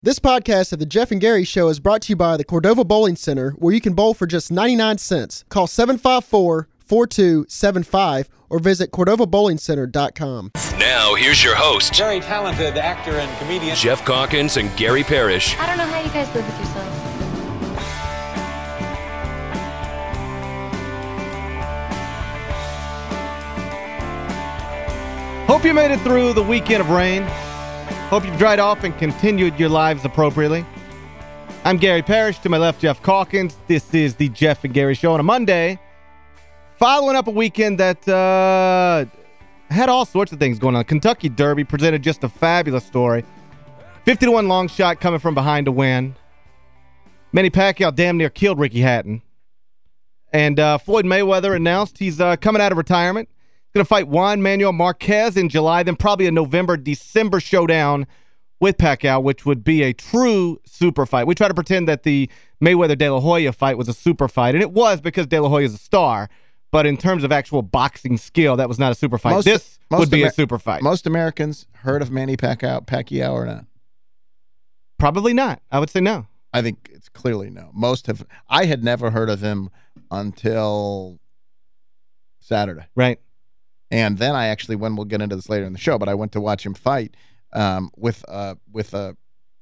This podcast of the Geoff and Gary Show is brought to you by the Cordova Bowling Center, where you can bowl for just 99 cents. Call 754-4275 or visit CordovaBowlingCenter.com. Now, here's your host, Very talented actor and comedian. Geoff Calkins and Gary Parrish. I don't know how you guys live with yourselves. Hope you made it through the weekend of rain. Hope you've dried off and continued your lives appropriately. I'm Gary Parrish. To my left, Geoff Calkins. This is the Geoff and Gary Show on a Monday. Following up a weekend that uh, had all sorts of things going on. Kentucky Derby presented just a fabulous story. 50-1 long shot coming from behind to win. Manny Pacquiao damn near killed Ricky Hatton. And uh, Floyd Mayweather announced he's uh, coming out of retirement. Going to fight Juan Manuel Marquez in July, then probably a November-December showdown with Pacquiao, which would be a true super fight. We try to pretend that the Mayweather-De La Hoya fight was a super fight, and it was because De La Hoya is a star. But in terms of actual boxing skill, that was not a super fight. Most- this most would be Amer- a super fight. Most Americans heard of Manny Pacquiao, Pacquiao or not? Probably not. I would say no. I think it's clearly no. Most have. I had never heard of him until Saturday. Right. And then I actually, when we'll get into this later in the show, but I went to watch him fight um, with uh, with a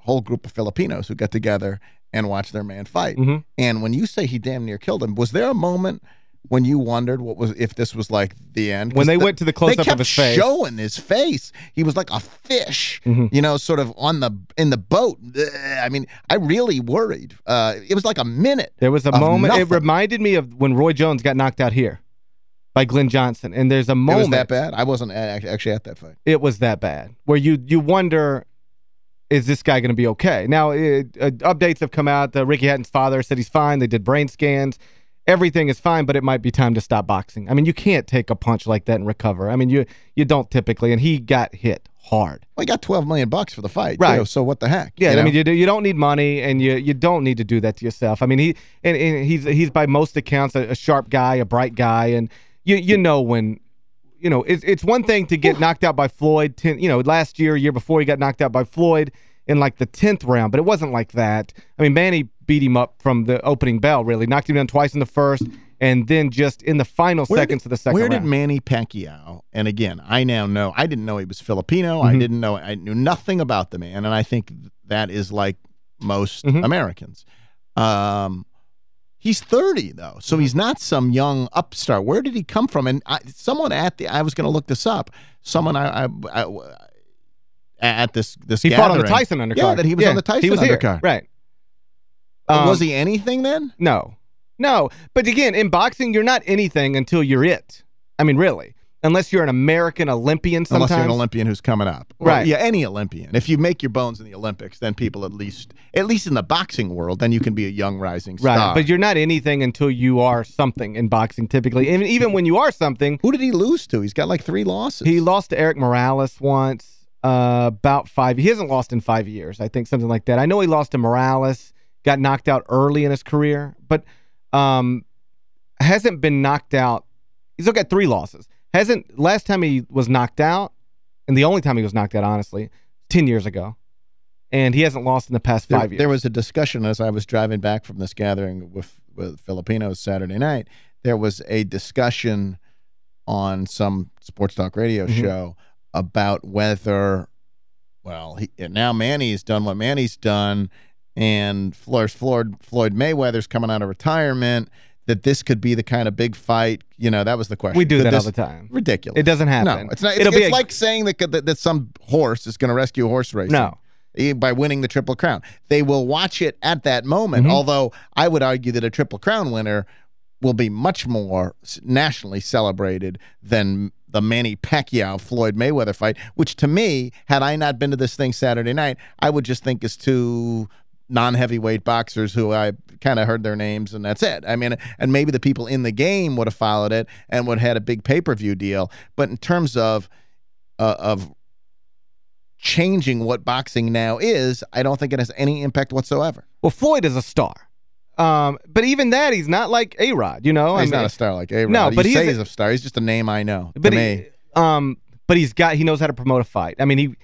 whole group of Filipinos who got together and watched their man fight. Mhm. And when you say he damn near killed him, was there a moment when you wondered what was if this was like the end? When they the- went to the close-up of his face. showing his face. He was like a fish, Mhm. you know, sort of on the in the boat. I mean, I really worried. Uh, it was like a minute. There was a moment. It reminded me of when Roy Jones got knocked out here by Glenn Johnson. And there's a It moment. was that bad. I wasn't actually at that fight. It was that bad. Where you you wonder, is this guy going to be okay? Now, it, uh, updates have come out. Uh, Ricky Hatton's father said he's fine. They did brain scans. Everything is fine, but it might be time to stop boxing. I mean, you can't take a punch like that and recover. I mean, you you don't typically. And he got hit hard. Well, he got 12 million bucks for the fight, Right. too, so what the heck? Yeah, you I mean, you, do, you don't need money, and you you don't need to do that to yourself. I mean, he and, and he's he's by most accounts a, a sharp guy, a bright guy, and you you know when, you know, it's it's one thing to get knocked out by Floyd. Ten, you know, last year, year before, he got knocked out by Floyd in like the tenth round, but it wasn't like that. I mean, Manny beat him up from the opening bell, really knocked him down twice in the first, and then just in the final Where seconds did- of the second Where round. did Manny Pacquiao, and again, I now know, I didn't know he was Filipino. Mm-hmm. I didn't know, I knew nothing about the man, and I think that is like most Mhm. Americans. Um, he's 30, though, so he's not some young upstart. Where did he come from? And I, someone at the, I was going to look this up, someone I, I, I at this this he fought on the Tyson undercard. Yeah, that he was on the Tyson he was here. undercard. Right. was Um, he anything then? No. No. But again, in boxing, you're not anything until you're it. I mean, really. Unless you're an American Olympian sometimes. Unless you're an Olympian who's coming up. Well, Right. Yeah, any Olympian. If you make your bones in the Olympics, then people at least, at least in the boxing world, then you can be a young rising star. Right. But you're not anything until you are something in boxing, typically. And even when you are something, Who did he lose to? He's got like three losses. he lost to Erik Morales once, uh, about five. He hasn't lost in five years, I think, something like that. I know he lost to Morales, got knocked out early in his career, but um, hasn't been knocked out. He's only got three losses. Hasn't last time he was knocked out, and the only time he was knocked out, honestly, 10 years ago. And he hasn't lost in the past there, five years. there was a discussion as I was driving back from this gathering with, with Filipinos Saturday night. There was a discussion on some sports talk radio Mhm. show about whether, well, he, now Manny's done what Manny's done, and Floyd, Floyd, Floyd Mayweather's coming out of retirement, that this could be the kind of big fight. You know, that was the question. we do Could that all the time. Ridiculous. It doesn't happen. No, it's not. It's, It'll be it's a- like saying that, that that some horse is going to rescue a horse racing. No. eh, By winning the Triple Crown. They will watch it at that moment, Mhm. although I would argue that a Triple Crown winner will be much more nationally celebrated than the Manny Pacquiao Floyd Mayweather fight, which to me, had I not been to this thing Saturday night, I would just think is two non-heavyweight boxers who I kind of heard their names and that's it. I mean, and maybe the people in the game would have followed it and would have had a big pay-per-view deal. But in terms of uh, of changing what boxing now is, I don't think it has any impact whatsoever. Well, Floyd is a star. Um, but even that, he's not like A-Rod, you know? I he's mean- not a star like A-Rod. No, You but he's say a- he's a star. He's just a name I know. But he, me, um, but he's got he knows how to promote a fight. I mean, he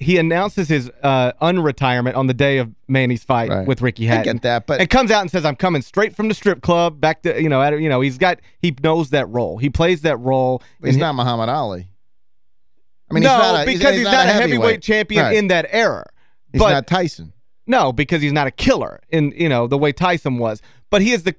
he announces his uh, unretirement on the day of Manny's fight Right. with Ricky Hatton. I get that, but- and comes out and says, "I'm coming straight from the strip club back to you know, at, you know, he's got he knows that role. He plays that role. He's not Muhammad Ali. I mean, no, he's not a, because he's, not, a heavyweight, champion Right. in that era. He's but not Tyson. no, because he's not a killer in you know the way Tyson was. But he is the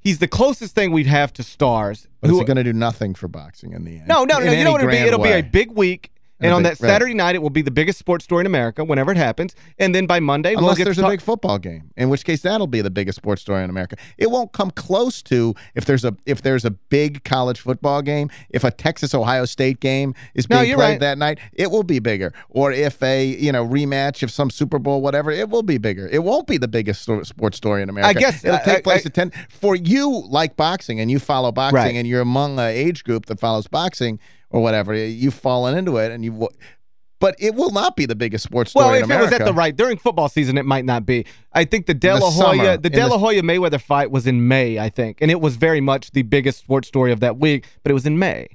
he's the closest thing we'd have to stars. But is who- he going to do nothing for boxing in the end? no, no, no. You know what it'll be? It'll be a big week. And on big- that right. Saturday night, it will be the biggest sports story in America whenever it happens. And then by Monday, we'll Unless get there's a big football game, in which case that'll be the biggest sports story in America. It won't come close to if there's a if there's a big college football game, if a Texas Ohio State game is being you're played right. that night, it will be bigger. Or if a, you know, rematch of some Super Bowl whatever, it will be bigger. It won't be the biggest sto- sports story in America. I guess, it'll I- take I- place I- at 10 for you like boxing and you follow boxing Right. and you're among a age group that follows boxing or whatever, you've fallen into it and you but it will not be the biggest sports story Well, if it was at the right during football season, it might not be. I think the De the La summer, Hoya, the De La Hoya Mayweather fight was in May, I think, and it was very much the biggest sports story of that week. But it was in May,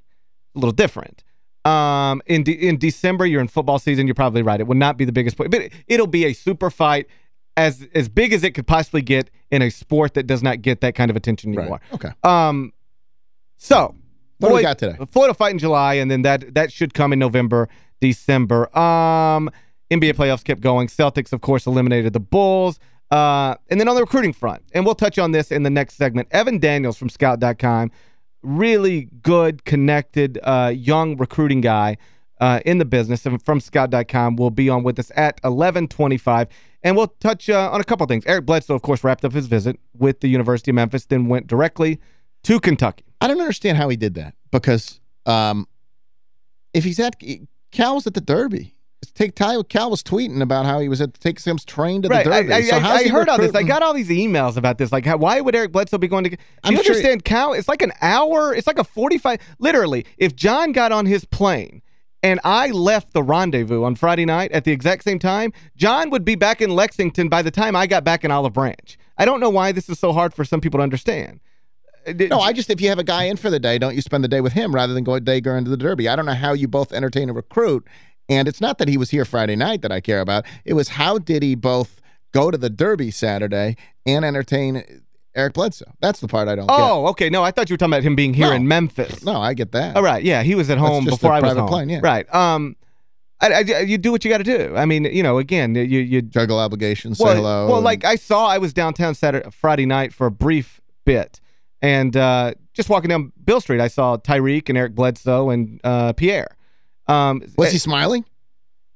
a little different. Um, in de in December, you're in football season. You're probably right. It would not be the biggest, point, but it'll be a super fight as as big as it could possibly get in a sport that does not get that kind of attention Right. anymore. Okay. Um, so What do we Floyd- got today? Floyd will fight in July, and then that that should come in November, December. Um, NBA playoffs kept going. Celtics, of course, eliminated the Bulls. Uh, and then on the recruiting front, and we'll touch on this in the next segment, Evan Daniels from Scout.com, really good, connected, uh, young recruiting guy uh, in the business and from Scout.com will be on with us at 1125. And we'll touch uh, on a couple things. Eric Bledsoe, of course, wrapped up his visit with the University of Memphis, then went directly to Kentucky. I don't understand how he did that because um, if he's at Cal was at the Derby. Take Ty, Cal was tweeting about how he was at take Sims train to the Right. Derby. I, I, so I- I he heard all this. I got all these emails about this. Like, how, why would Eric Bledsoe be going to... Do I'm you sure- understand, Cal? It's like an hour. It's like a 45... Literally, if John got on his plane and I left the rendezvous on Friday night at the exact same time, John would be back in Lexington by the time I got back in Olive Branch. I don't know why this is so hard for some people to understand. Uh, No, I just, if you have a guy in for the day, don't you spend the day with him rather than go going to the Derby? I don't know how you both entertain a recruit. And it's not that he was here Friday night that I care about. It was how did he both go to the Derby Saturday and entertain Eric Bledsoe? That's the part I don't Oh, okay. No, I thought you were talking about him being here No. in Memphis. No, I get that. All right. Yeah, he was at home before I was home. plane, yeah. Right. Um, I, I, you do what you got to do. I mean, you know, again, you you Juggle obligations, well, say hello. Well, and- like I saw, I was downtown Saturday, Friday night for a brief bit, and uh, just walking down Beale Street, I saw Tyreke and Eric Bledsoe and uh, Pierre. Um, was he smiling?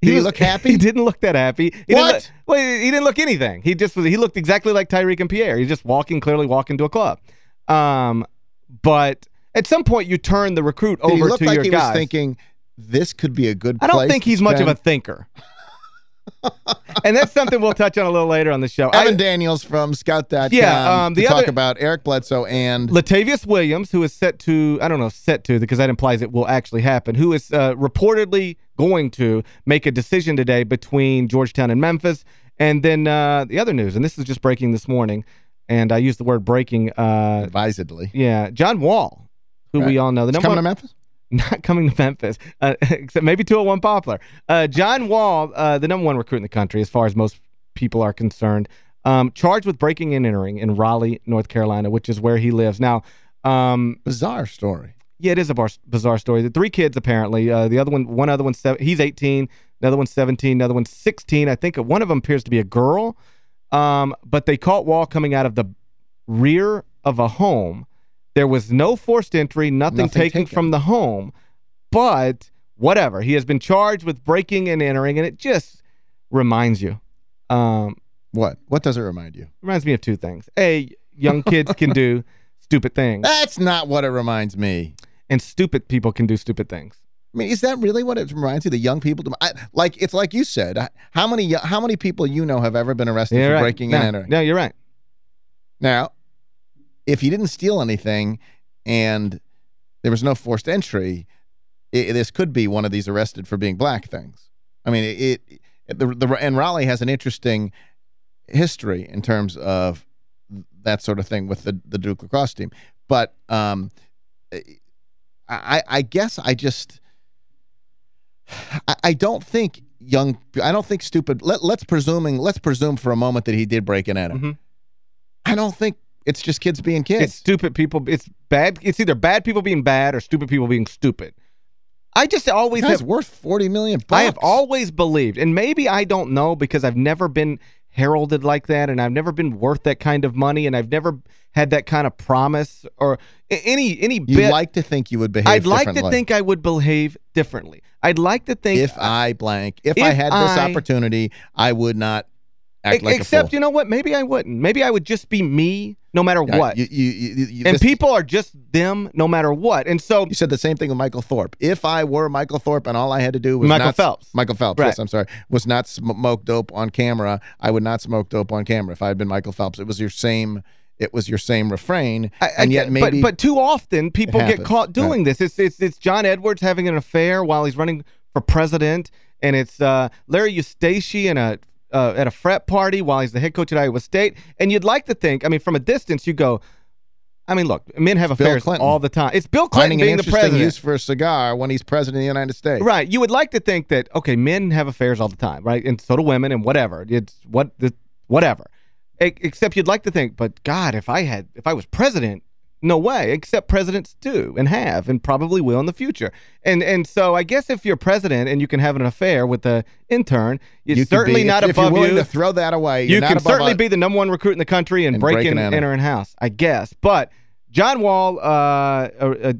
Did he was- look happy? He didn't look that happy. He What? Didn't look, well, he didn't look anything. He just was. He looked exactly like Tyreke and Pierre. He's just walking, clearly walking to a club. Um, but at some point, you turn the recruit Did he over to like your he guys. was thinking, this could be a good I don't think he's much of a thinker. And that's something we'll touch on a little later on the show. Evan I- Daniels from Scout.com Yeah, um, the to talk about Eric Bledsoe and Latavius Williams, who is set to, I don't know, set to, because that implies it will actually happen, who is uh, reportedly going to make a decision today between Georgetown and Memphis. And then uh, the other news, and this is just breaking this morning, and I use the word breaking. Uh, advisedly. yeah, John Wall, who we all know. The number coming to Memphis? Not coming to Memphis, uh, except maybe 201 Poplar. Uh, John Wall, uh, the number one recruit in the country, as far as most people are concerned, um, charged with breaking and entering in Raleigh, North Carolina, which is where he lives. Now, um, Bizarre story. yeah, it is a bizarre story. The three kids, apparently. Uh, the other one, one other one's seven, he's 18, another one's 17, another one's 16. I think one of them appears to be a girl. Um, but they caught Wall coming out of the rear of a home. There was no forced entry, nothing, Nothing taken, taken. from the home. But whatever, he has been charged with breaking and entering, and it just reminds you. Um, What? What does it remind you? reminds me of two things. A, young kids can do stupid things, That's not what it reminds me. and stupid people can do stupid things. I mean, is that really what it reminds you? The young people, I, like it's like you said. How many how many people you know have ever been arrested for right. breaking no, and entering? No, you're right. Now, if you didn't steal anything and there was no forced entry, i this could be one of these arrested for being black things. I mean, it, it the, the and Raleigh has an interesting history in terms of that sort of thing with the the Duke lacrosse team. But um, I I guess I just I, I don't think young I don't think stupid let, let's presuming let's presume for a moment that he did break and enter. Mhm. I don't think it's just kids being kids. It's stupid people. It's bad. It's either bad people being bad or stupid people being stupid. I just always have, worth 40 million bucks. I have always believed, and maybe I don't know because I've never been heralded like that, and I've never been worth that kind of money, and I've never had that kind of promise or any any You bit. like to think you would behave differently. I'd like to think I would behave differently. I'd like to think if I blank, if, If I had this I- opportunity, I would not act E- like except a fool. you know what? Maybe I wouldn't. Maybe I would just be me no matter Yeah, what. You, you, you, and this- people are just them no matter what. And so You said the same thing with Michael Thorpe. If I were Michael Thorpe and all I had to do was Michael not, Phelps. Michael Phelps, Right. yes, I'm sorry, was not smoke dope on camera, I would not smoke dope on camera if I had been Michael Phelps. It was your same it was your same refrain, I- and yet maybe but, but too often people get caught doing this. It's it's it's John Edwards having an affair while he's running for president, and it's uh, Larry Eustachy in a uh, at a frat party while he's the head coach at Iowa State. And you'd like to think, I mean, from a distance, you go, I mean, look, men have affairs all the time. It's Bill Clinton finding being the interesting president. use for a cigar when he's president of the United States. Right. You would like to think that, okay, men have affairs all the time, right? And so do women and whatever. It's what the whatever. Except you'd like to think, but God, if I had if I was president, no way. Except presidents do and have and probably will in the future. And and so I guess if you're president and you can have an affair with the intern, it's You certainly be, not if, above if you're willing you. to throw that away. You can certainly be the number one recruit in the country and, And break, break in, and enter. enter in house, I guess. But John Wall uh,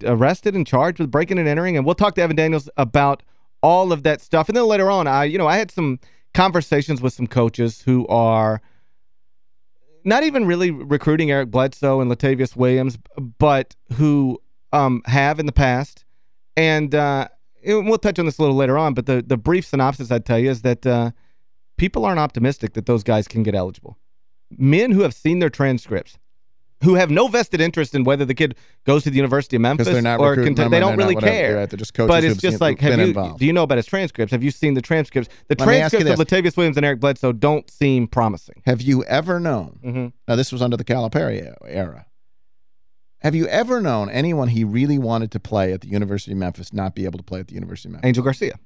arrested and charged with breaking and entering, and we'll talk to Evan Daniels about all of that stuff. And then later on, I you know I had some conversations with some coaches who are not even really recruiting Eric Bledsoe and Latavius Williams, but who um, have in the past. And uh, we'll touch on this a little later on, but the, the brief synopsis I'd tell you is that uh, people aren't optimistic that those guys can get eligible. Men who have seen their transcripts, who have no vested interest in whether the kid goes to the University of Memphis they're not or them they don't really care. Right, they're just coaches but it's just like, have you, involved. do you know about his transcripts? Have you seen the transcripts? The Let me ask you transcripts of Latavius Williams and Eric Bledsoe don't seem promising. Have you ever known? Mhm. Now this was under the Calipari era. Have you ever known anyone he really wanted to play at the University of Memphis not be able to play at the University of Memphis? Angel Garcia.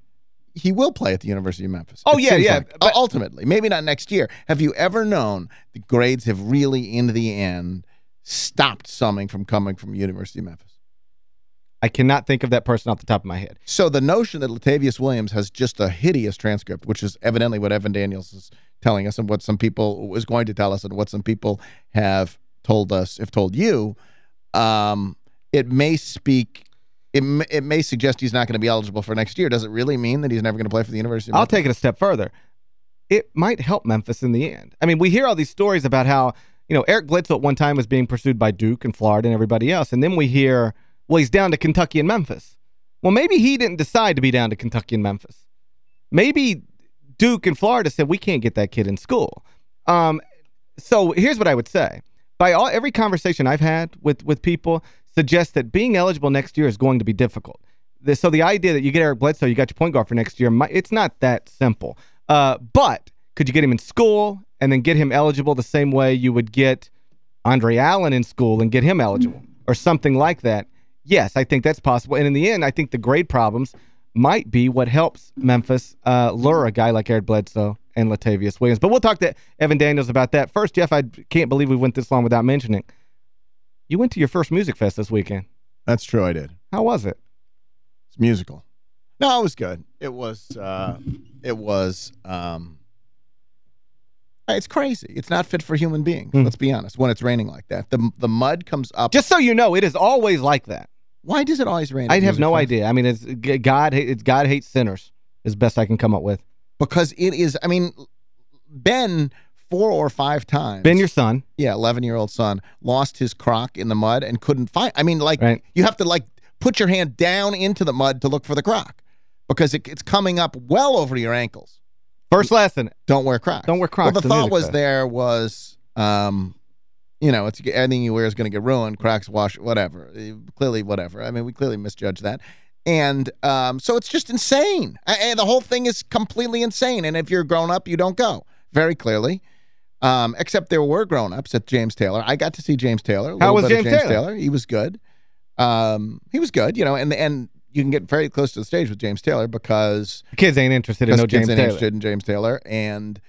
he will play at the University of Memphis. Oh, yeah, yeah, like. but- ultimately, maybe not next year. Have you ever known the grades have really, in the end, stopped something from coming from University of Memphis? I cannot think of that person off the top of my head. So the notion that Latavius Williams has just a hideous transcript, which is evidently what Evan Daniels is telling us and what some people is going to tell us and what some people have told us, have told you, um, it may speak, it may, it may suggest he's not going to be eligible for next year. Does it really mean that he's never going to play for the University of I'll take it a step further. It might help Memphis in the end. I mean, we hear all these stories about how, you know, Eric Bledsoe at one time was being pursued by Duke and Florida and everybody else. And then we hear, well, he's down to Kentucky and Memphis. Well, maybe he didn't decide to be down to Kentucky and Memphis. Maybe Duke and Florida said, we can't get that kid in school. Um, so here's what I would say. By all every conversation I've had with with people suggests that being eligible next year is going to be difficult. The, so the idea that you get Eric Bledsoe, you got your point guard for next year, might, it's not that simple. Uh, but could you get him in school and then get him eligible the same way you would get Andre Allen in school and get him eligible or something like that? Yes, I think that's possible. And in the end, I think the grade problems might be what helps Memphis uh, lure a guy like Eric Bledsoe and Latavius Williams. But we'll talk to Evan Daniels about that. First, Geoff, I can't believe we went this long without mentioning. You went to your first music fest this weekend. That's true, I did. How was it? It's musical. No, it was good. It was uh it was um it's crazy. It's not fit for human beings. Hmm. Let's be honest. When it's raining like that, the the mud comes up. Just so you know, it is always like that. why does it always rain? I have no Fest? idea. I mean, it's God. It's God hates sinners. Is best I can come up with. Because it is. I mean, Ben four or five times. Ben, your son. yeah, eleven year old son lost his crock in the mud and couldn't find. I mean, like Right. you have to like put your hand down into the mud to look for the crock because it, it's coming up well over your ankles. First lesson. Don't wear Crocs. Don't wear Crocs Well, the the thought was fest. there was, um, you know, it's anything you wear is going to get ruined. Crocs, wash, whatever. Eh, Clearly, whatever. I mean, we clearly misjudged that. And um, so it's just insane. A- And the whole thing is completely insane. And if you're grown up, you don't go. Very clearly. Um, except there were grown-ups at James Taylor. I got to see James Taylor. How was bit of James Taylor? He was good. Um, he was good, you know, and and you can get very close to the stage with James Taylor because Kids ain't interested in no kids James ain't Taylor. interested in James Taylor, and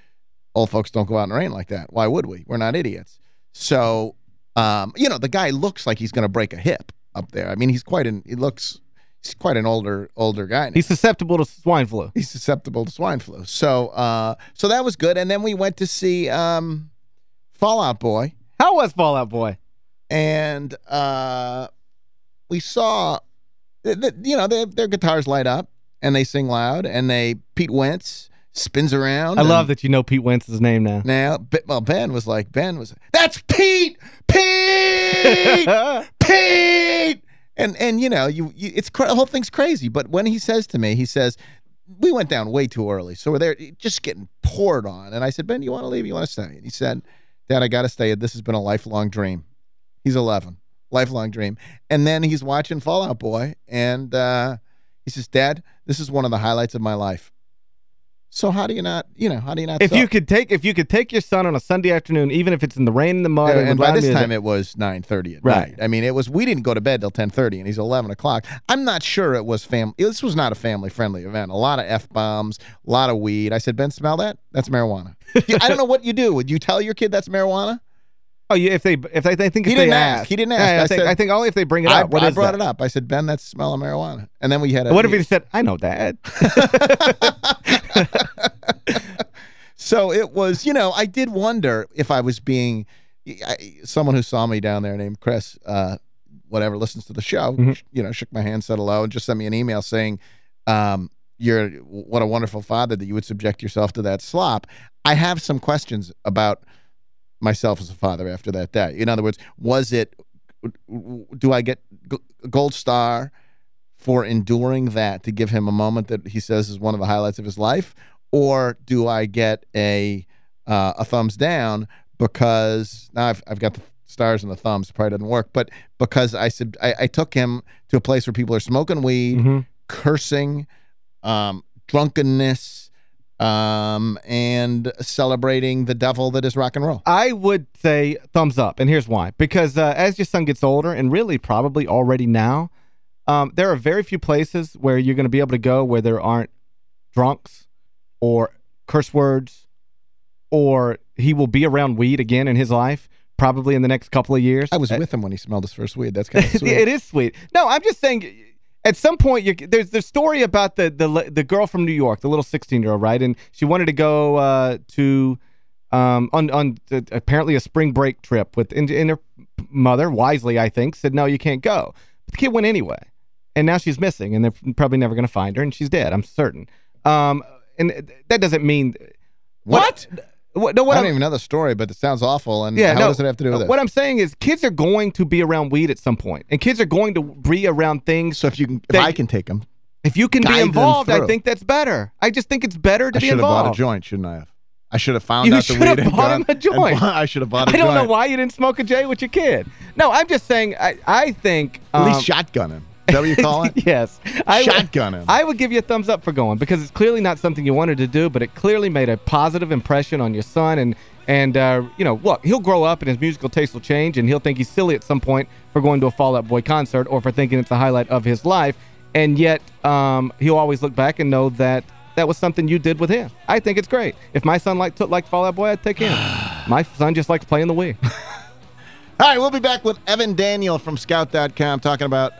old folks don't go out in the rain like that. Why would we? We're not idiots. So, um, you know, the guy looks like he's going to break a hip up there. I mean, he's quite an he looks he's quite an older older guy. now. He's susceptible to swine flu. he's susceptible to swine flu. So, uh, so that was good. And then we went to see um, Fall Out Boy, How was Fall Out Boy? and uh, we saw, you know, they, their guitars light up and they sing loud, and they Pete Wentz spins around. I love that you know Pete Wentz's name now. Now, well, Ben was like, Ben was, that's Pete, Pete, Pete, and and you know, you, you it's the whole thing's crazy. But when he says to me, he says, we went down way too early, so we're there just getting poured on. And I said, Ben, you want to leave? You want to stay? And he said, Dad, I got to stay. This has been a lifelong dream. He's 11, lifelong dream. And then he's watching Fall Out Boy, and uh, he says, Dad, this is one of the highlights of my life. So how do you not, you know, how do you not? If suck? you could take if you could take your son on a Sunday afternoon, even if it's in the rain and the mud, Yeah, and, by this music- time it was 9.30 at Right. night. I mean, it was, we didn't go to bed till 10.30 and he's 11 o'clock. I'm not sure it was family. This was not a family-friendly event. A lot of F-bombs, a lot of weed. I said, Ben, smell that? That's marijuana. I don't know what you do. Would you tell your kid that's marijuana? Oh, yeah, if they if they, they think He if didn't ask, ask. He didn't ask. I, I think said- I think only if they bring it I, up. What I brought that? it up. I said, Ben, that's the smell of marijuana. And then we had a... What if he said, "I know that"? So it was, you know, I did wonder if I was being I, someone who saw me down there named Chris, uh, whatever, listens to the show, Mhm. you know, shook my hand, said hello, and just sent me an email saying, um, you're what a wonderful father that you would subject yourself to that slop. I have some questions about myself as a father after that day. In other words, was it, do I get gold star for enduring that to give him a moment that he says is one of the highlights of his life? Or do I get a uh, a thumbs down because now I've, I've got the stars and the thumbs, probably doesn't work, but because I said I, I took him to a place where people are smoking weed, Mhm. cursing, um, drunkenness, um, and celebrating the devil that is rock and roll. I would say thumbs up, and here's why. Because uh, as your son gets older, and really probably already now, um, there are very few places where you're going to be able to go where there aren't drunks or curse words, or he will be around weed again in his life, probably in the next couple of years. I was Uh, with him when he smelled his first weed. That's kind of sweet. it is sweet. No, I'm just saying. At some point, you, there's the story about the the the girl from New York, the little 16 year old, right? And she wanted to go uh, to um, on on the, apparently a spring break trip with and, and her mother wisely, I think, said no, you can't go. But the kid went anyway, and now she's missing, and they're probably never going to find her, and she's dead. I'm certain. Um, and that doesn't mean What? what no, what I I'm- don't even know the story, but it sounds awful. And yeah, how no, does it have to do with it? What I'm saying is kids are going to be around weed at some point, and kids are going to be around things. so if you can, if I can take them, If you can be involved, I think that's better. I just think it's better to I be should have involved. bought a joint, shouldn't I have? I should have found You out the should weed have and bought gone him a joint. bought- I should have bought a I don't joint. know why you didn't smoke a J with your kid. No, I'm just saying. I I think At um, least shotgun him. Is that what you call it? yes, I would- Shotgun him. I would give you a thumbs up for going because it's clearly not something you wanted to do, but it clearly made a positive impression on your son. And and uh, you know, look, he'll grow up and his musical taste will change, and he'll think he's silly at some point for going to a Fall Out Boy concert or for thinking it's the highlight of his life. And yet, um, he'll always look back and know that that was something you did with him. I think it's great. If my son liked liked Fall Out Boy, I'd take him. my son just likes playing the Wii. All right, we'll be back with Evan Daniel from Scout.com talking about